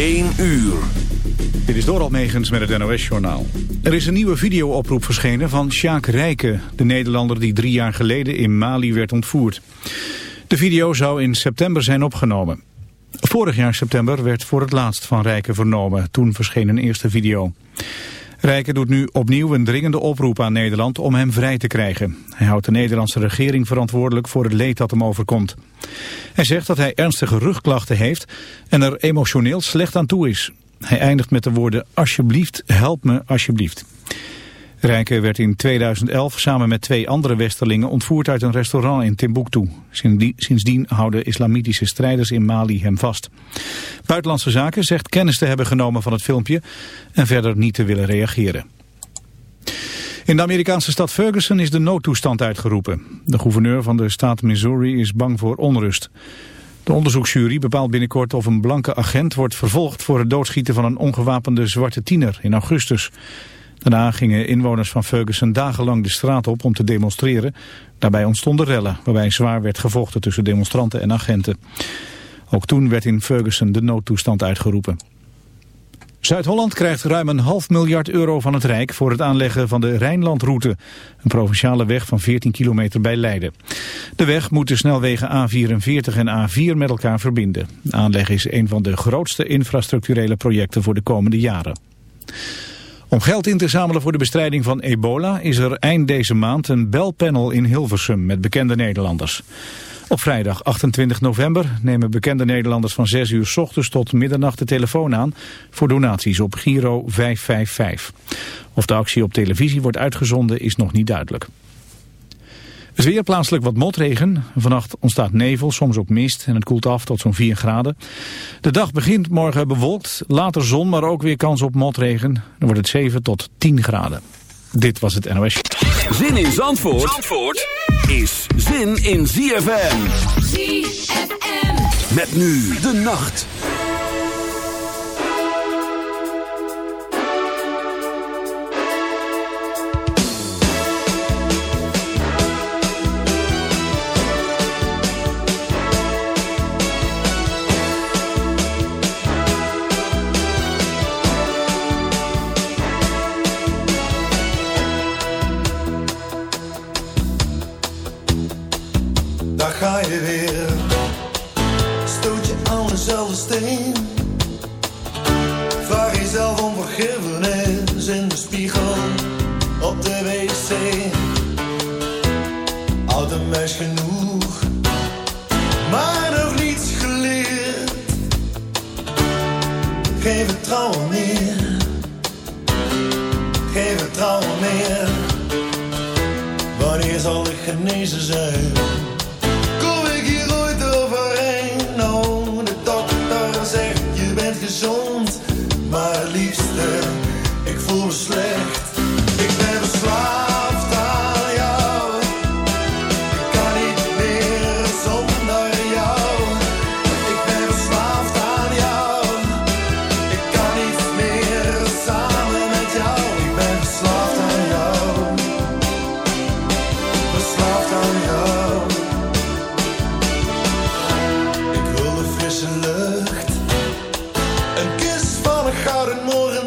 1 uur. Dit is Doral Megens met het NOS-journaal. Er is een nieuwe videooproep verschenen van Sjaak Rijken... de Nederlander die drie jaar geleden in Mali werd ontvoerd. De video zou in september zijn opgenomen. Vorig jaar september werd voor het laatst van Rijken vernomen. Toen verscheen een eerste video. Rijken doet nu opnieuw een dringende oproep aan Nederland om hem vrij te krijgen. Hij houdt de Nederlandse regering verantwoordelijk voor het leed dat hem overkomt. Hij zegt dat hij ernstige rugklachten heeft en er emotioneel slecht aan toe is. Hij eindigt met de woorden alsjeblieft, help me alsjeblieft. Rijken werd in 2011 samen met twee andere westerlingen ontvoerd uit een restaurant in Timbuktu. Sindsdien houden islamitische strijders in Mali hem vast. Buitenlandse Zaken zegt kennis te hebben genomen van het filmpje en verder niet te willen reageren. In de Amerikaanse stad Ferguson is de noodtoestand uitgeroepen. De gouverneur van de staat Missouri is bang voor onrust. De onderzoeksjury bepaalt binnenkort of een blanke agent wordt vervolgd voor het doodschieten van een ongewapende zwarte tiener in augustus. Daarna gingen inwoners van Ferguson dagenlang de straat op om te demonstreren. Daarbij ontstonden rellen, waarbij zwaar werd gevochten tussen demonstranten en agenten. Ook toen werd in Ferguson de noodtoestand uitgeroepen. Zuid-Holland krijgt ruim een half miljard euro van het Rijk voor het aanleggen van de Rijnlandroute, een provinciale weg van 14 kilometer bij Leiden. De weg moet de snelwegen A44 en A4 met elkaar verbinden. De aanleg is een van de grootste infrastructurele projecten voor de komende jaren. Om geld in te zamelen voor de bestrijding van ebola is er eind deze maand een belpanel in Hilversum met bekende Nederlanders. Op vrijdag 28 november nemen bekende Nederlanders van 6 uur s ochtends tot middernacht de telefoon aan voor donaties op Giro 555. Of de actie op televisie wordt uitgezonden is nog niet duidelijk. Het weer plaatselijk wat motregen. Vannacht ontstaat nevel, soms ook mist en het koelt af tot zo'n 4 graden. De dag begint morgen bewolkt, later zon, maar ook weer kans op motregen. Dan wordt het 7 tot 10 graden. Dit was het NOS. Zin in Zandvoort, Zandvoort is zin in ZFM. ZFM. Met nu de nacht. gouden morgen.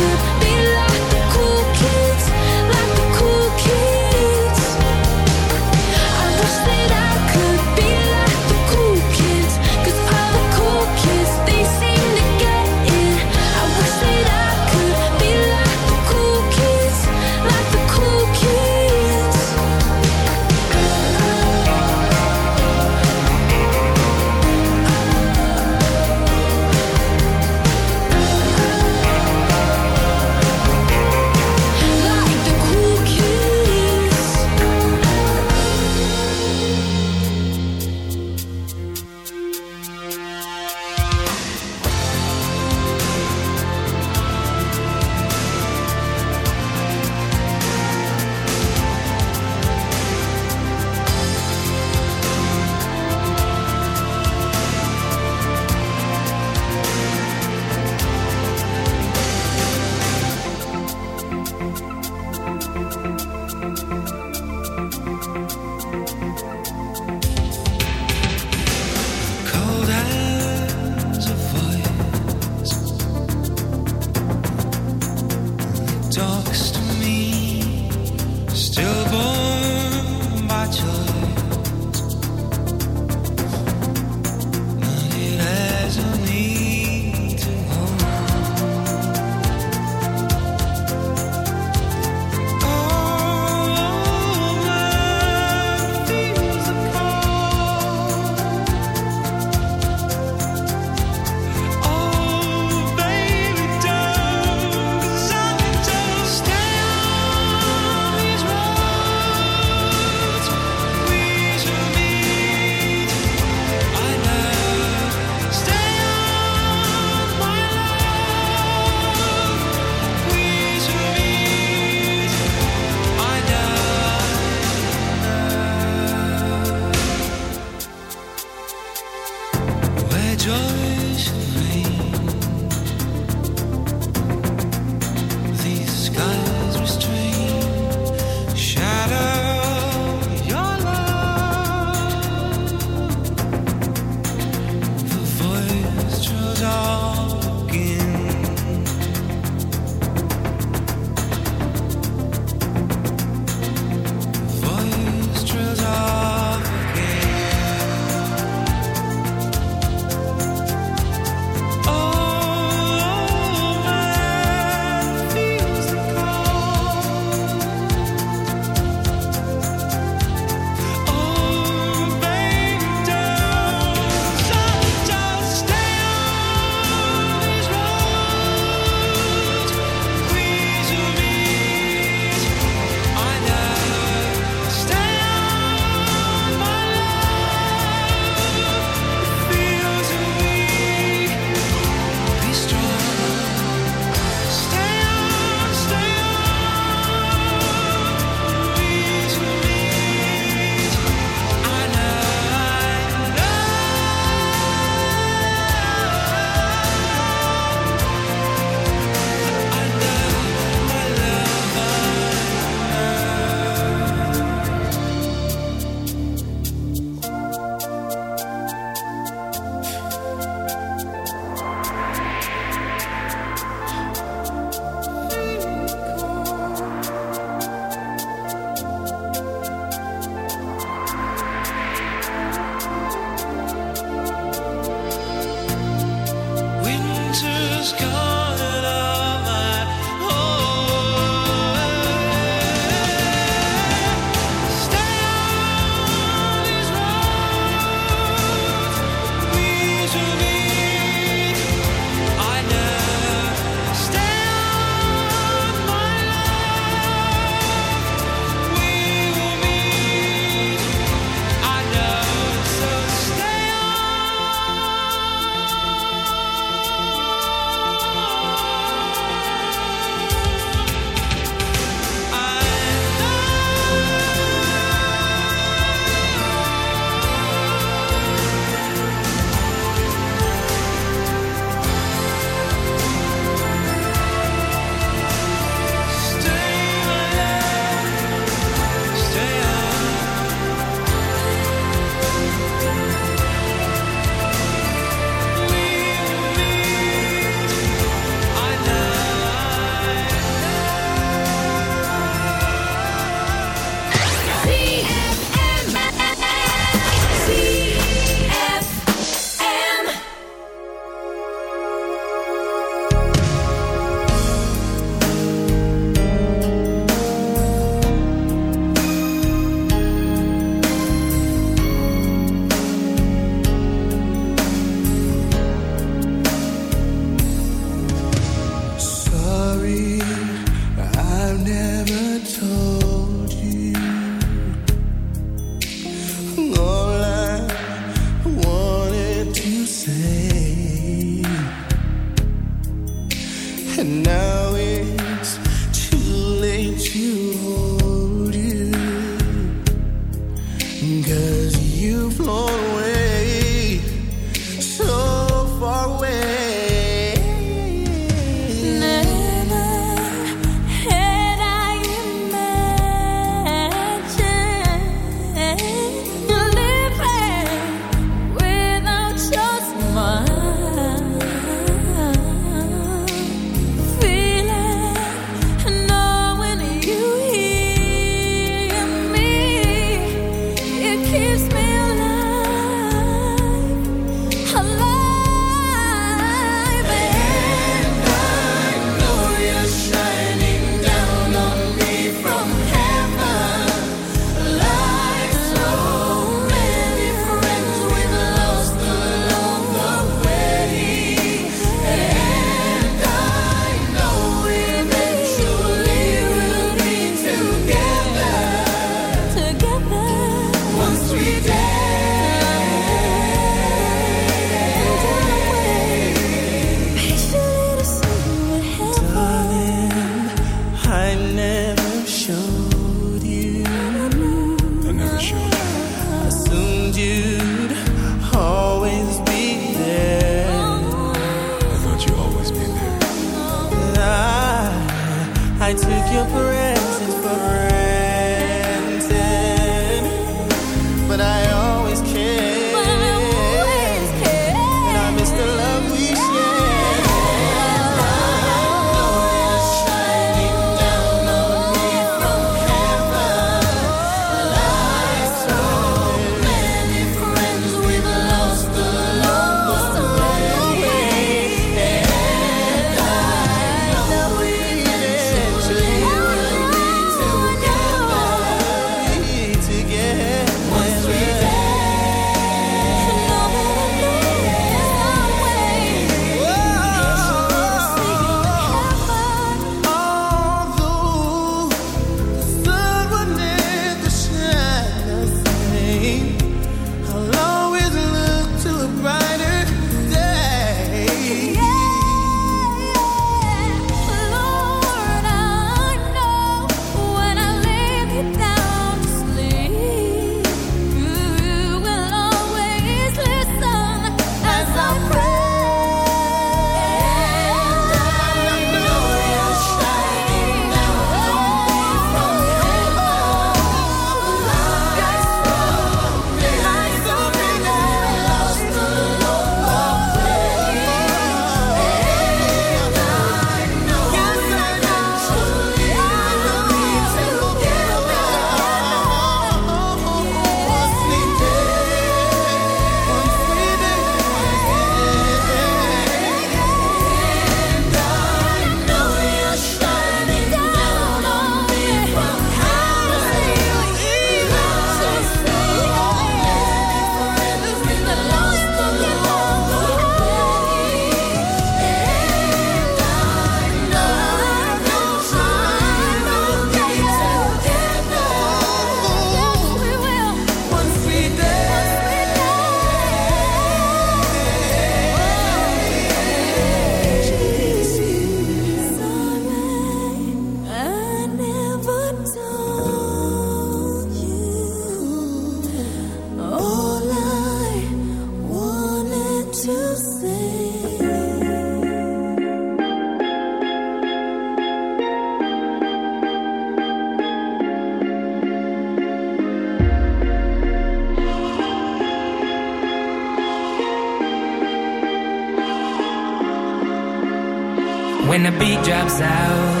out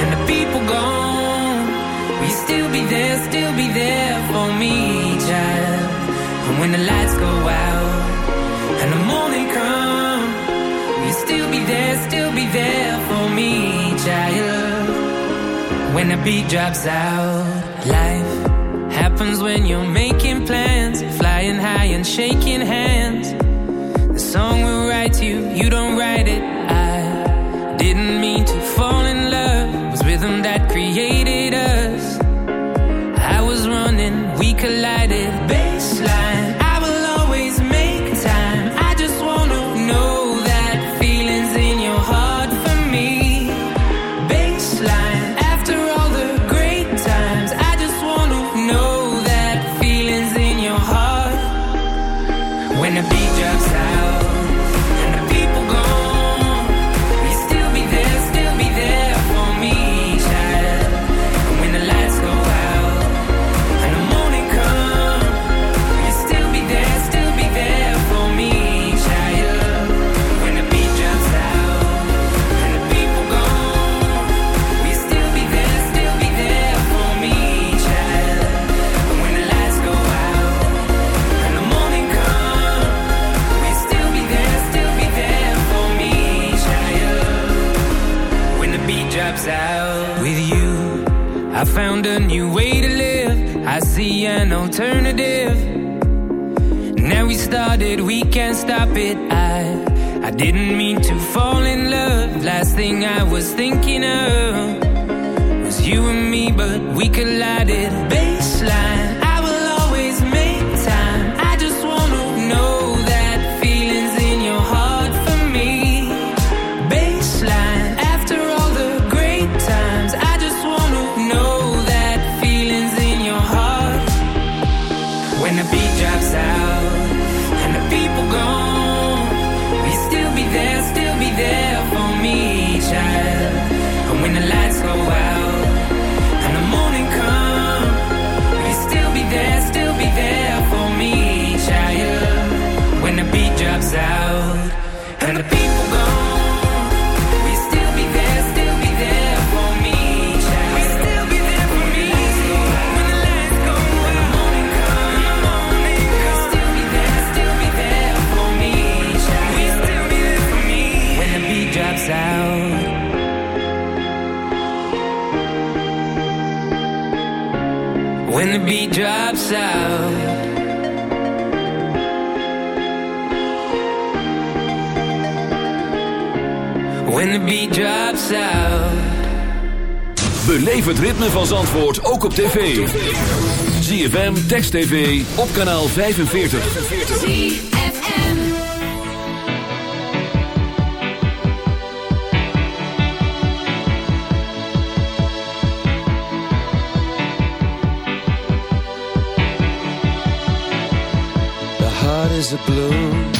and the people gone. Will you still be there, still be there for me, child? And when the lights go out and the morning comes, will you still be there, still be there for me, child? When the beat drops out, life happens when you're making plans, flying high and shaking hands. realize was thinking ZFM Text TV op kanaal 45. ZFM. The heart is a blue.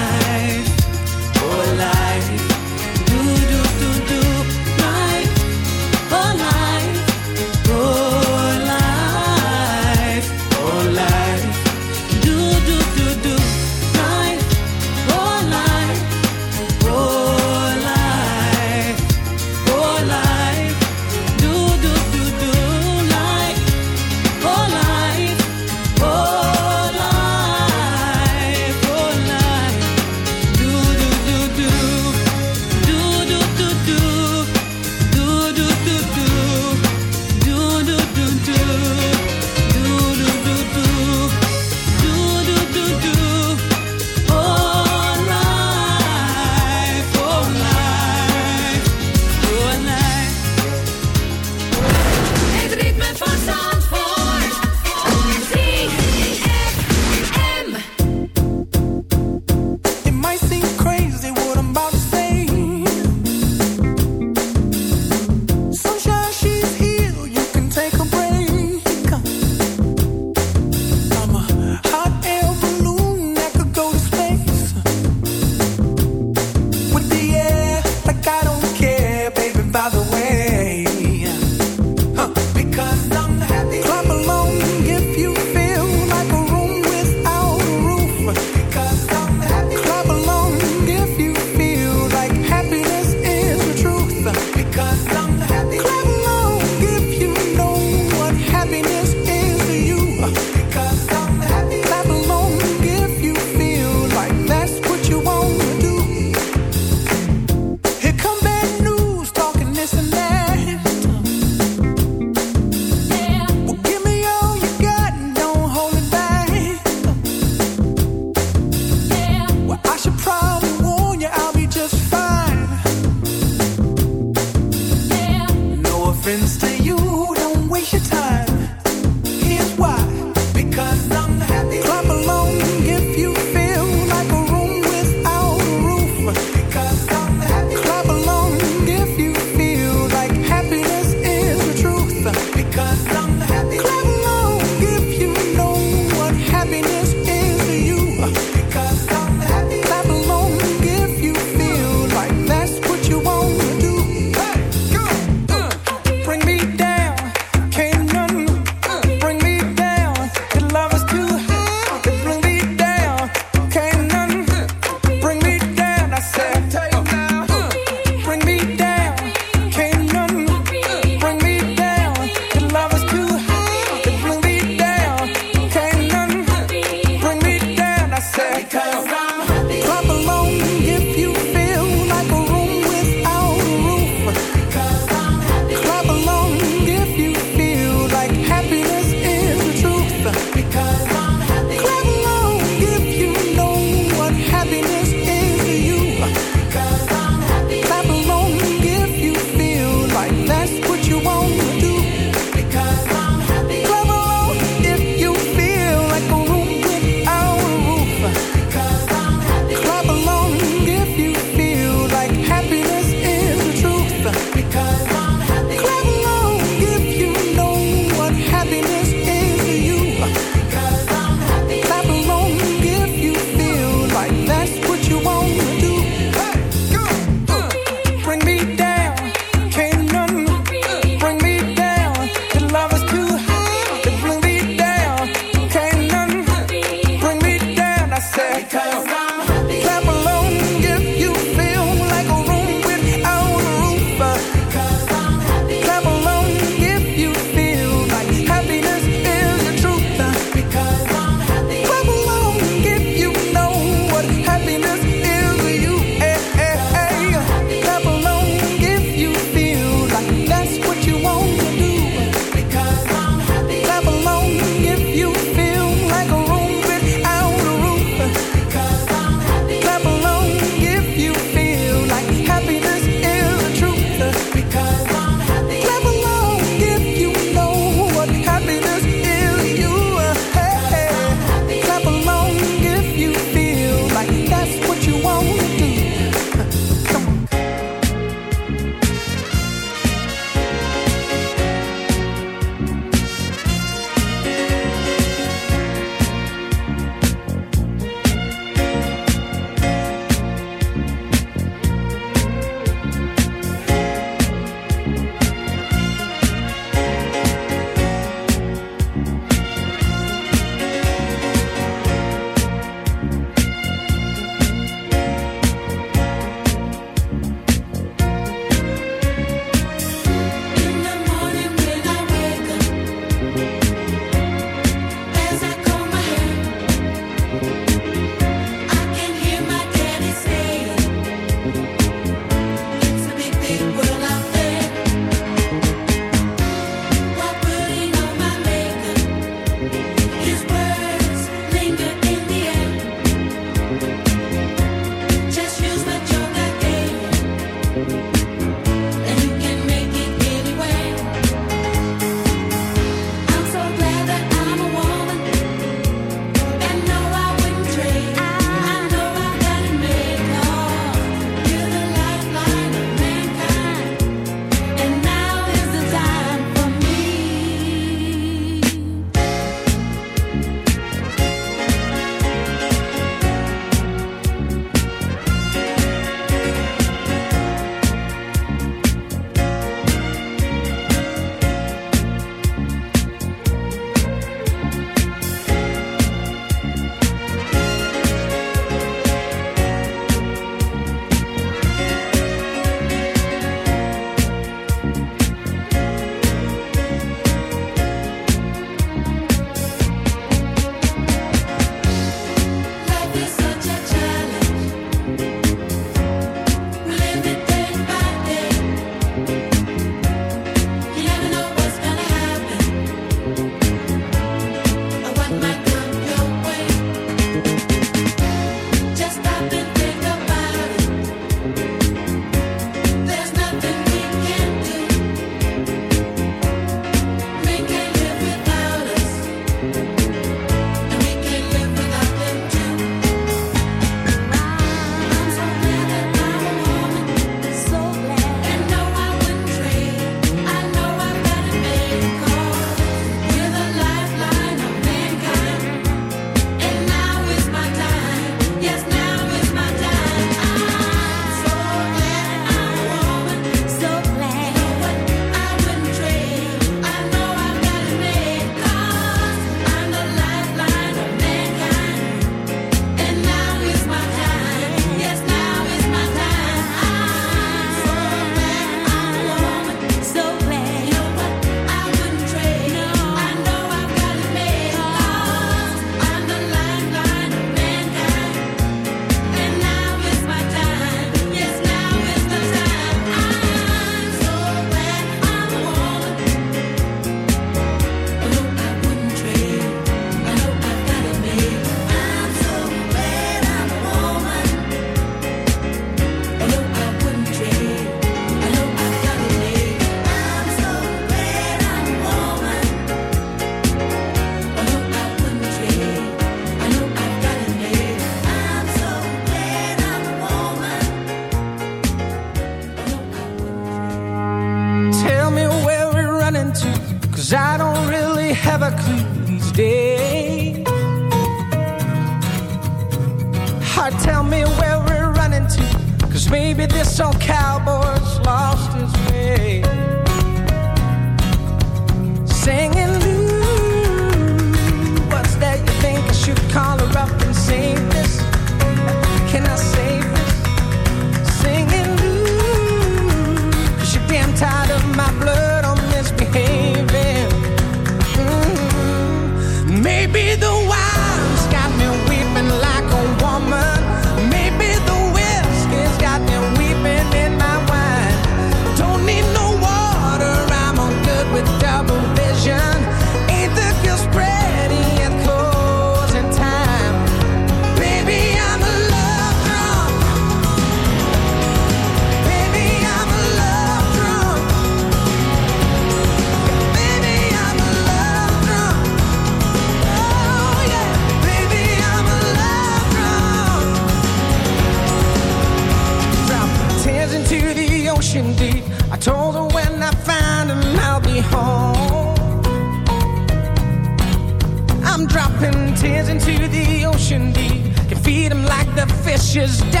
she's dead.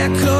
Yeah.